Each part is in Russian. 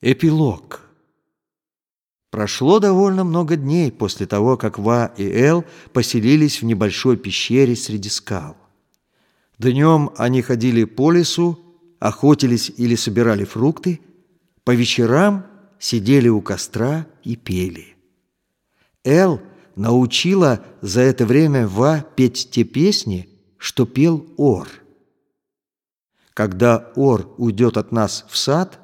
Эпилог. Прошло довольно много дней после того, как Ва и Эл поселились в небольшой пещере среди скал. Днем они ходили по лесу, охотились или собирали фрукты, по вечерам сидели у костра и пели. Эл научила за это время Ва петь те песни, что пел Ор. Когда Ор уйдет от нас в сад –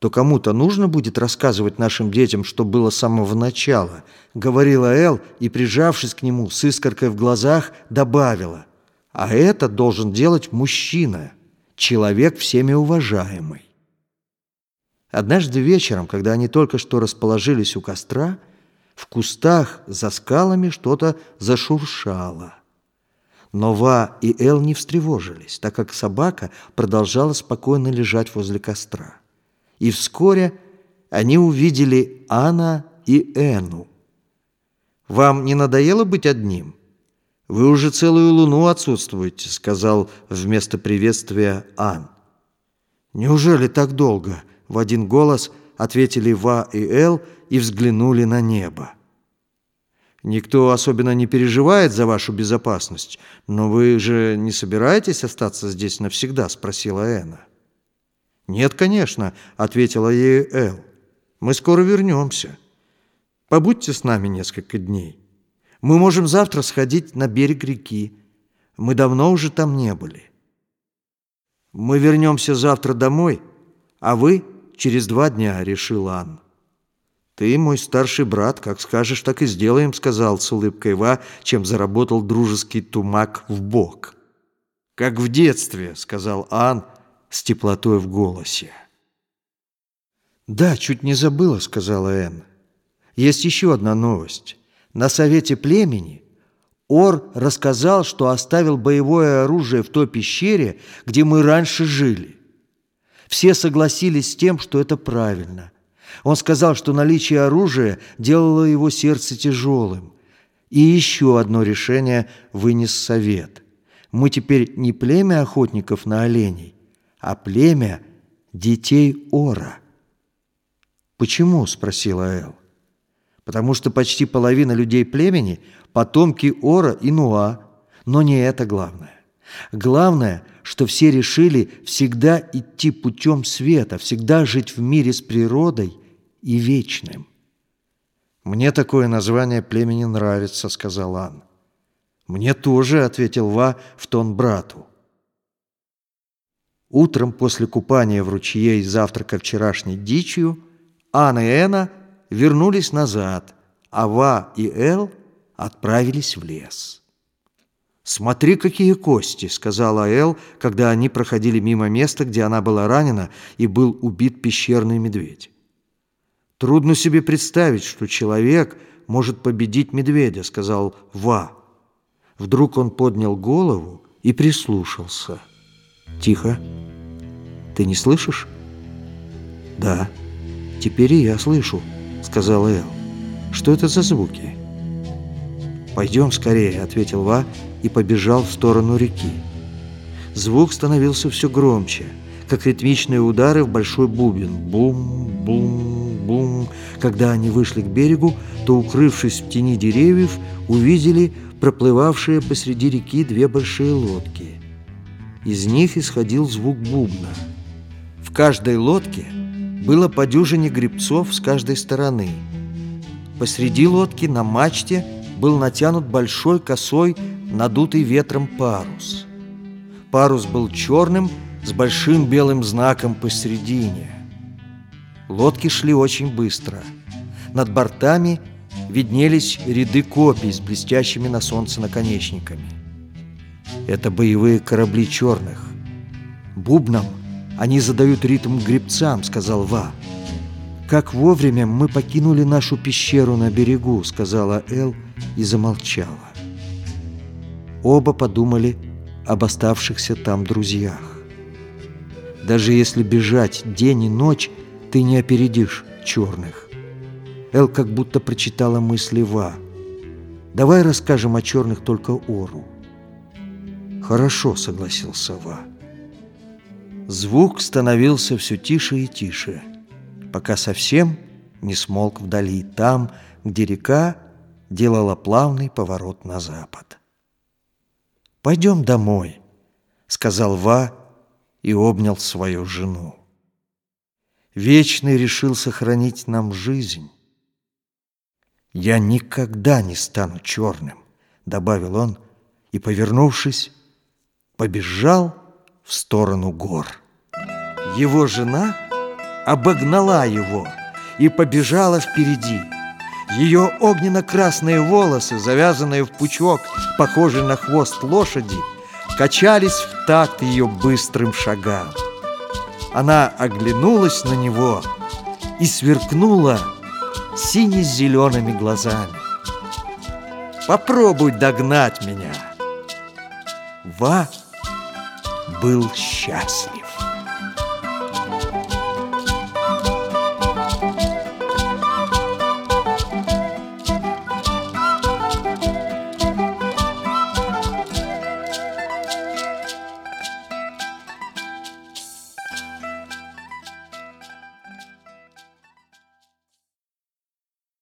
то кому-то нужно будет рассказывать нашим детям, что было с самого начала», — говорила Эл и, прижавшись к нему с искоркой в глазах, добавила. «А это должен делать мужчина, человек всеми уважаемый». Однажды вечером, когда они только что расположились у костра, в кустах за скалами что-то зашуршало. Но Ва и Эл не встревожились, так как собака продолжала спокойно лежать возле костра и вскоре они увидели Анна и Эну. «Вам не надоело быть одним? Вы уже целую луну отсутствуете», — сказал вместо приветствия Ан. «Неужели так долго?» — в один голос ответили Ва и Эл и взглянули на небо. «Никто особенно не переживает за вашу безопасность, но вы же не собираетесь остаться здесь навсегда?» — спросила Эна. «Нет, конечно», — ответила ей Эл. «Мы скоро вернемся. Побудьте с нами несколько дней. Мы можем завтра сходить на берег реки. Мы давно уже там не были. Мы вернемся завтра домой, а вы через два дня», — решил Ан. «Ты мой старший брат, как скажешь, так и сделаем», — сказал с улыбкой Ва, чем заработал дружеский тумак в бок. «Как в детстве», — сказал Ан, — с теплотой в голосе. «Да, чуть не забыла», — сказала Энн. «Есть еще одна новость. На совете племени Ор рассказал, что оставил боевое оружие в той пещере, где мы раньше жили. Все согласились с тем, что это правильно. Он сказал, что наличие оружия делало его сердце тяжелым. И еще одно решение вынес совет. Мы теперь не племя охотников на оленей, а племя детей Ора. «Почему?» – спросила Эл. «Потому что почти половина людей племени – потомки Ора и Нуа, но не это главное. Главное, что все решили всегда идти путем света, всегда жить в мире с природой и вечным». «Мне такое название племени нравится», – сказал Ан. «Мне тоже», – ответил Ва в тон брату. Утром после купания в ручье и завтрака вчерашней дичью Анна и Эна вернулись назад, а Ва и Эл отправились в лес. «Смотри, какие кости!» — сказала Эл, когда они проходили мимо места, где она была ранена и был убит пещерный медведь. «Трудно себе представить, что человек может победить медведя», — сказал Ва. Вдруг он поднял голову и прислушался — Тихо. Ты не слышишь? Да. Теперь и я слышу, сказала Эл. Что это за звуки? Пойдем скорее, ответил Ва и побежал в сторону реки. Звук становился все громче, как ритмичные удары в большой бубен. Бум, бум, бум. Когда они вышли к берегу, то, укрывшись в тени деревьев, увидели проплывавшие посреди реки две большие лодки. Из них исходил звук бубна. В каждой лодке было по дюжине грибцов с каждой стороны. Посреди лодки на мачте был натянут большой косой, надутый ветром парус. Парус был черным с большим белым знаком посередине. Лодки шли очень быстро. Над бортами виднелись ряды копий с блестящими на солнце наконечниками. Это боевые корабли черных. Бубном они задают ритм гребцам, сказал Ва. Как вовремя мы покинули нашу пещеру на берегу, сказала Эл и замолчала. Оба подумали об оставшихся там друзьях. Даже если бежать день и ночь, ты не опередишь черных. Эл как будто прочитала мысли Ва. Давай расскажем о черных только Ору. «Хорошо», — согласился Ва. Звук становился все тише и тише. пока совсем не смолк вдали, там, где река делала плавный поворот на запад. «Пойдем домой», — сказал Ва и обнял свою жену. Вечный решил сохранить нам жизнь. «Я никогда не стану черным», — добавил он, и, повернувшись, побежал в сторону гор. Его жена обогнала его и побежала впереди. Ее огненно-красные волосы, завязанные в пучок, похожий на хвост лошади, качались в такт ее быстрым шагам. Она оглянулась на него и сверкнула сине-зелеными глазами. «Попробуй догнать меня!» Ва был счастлив.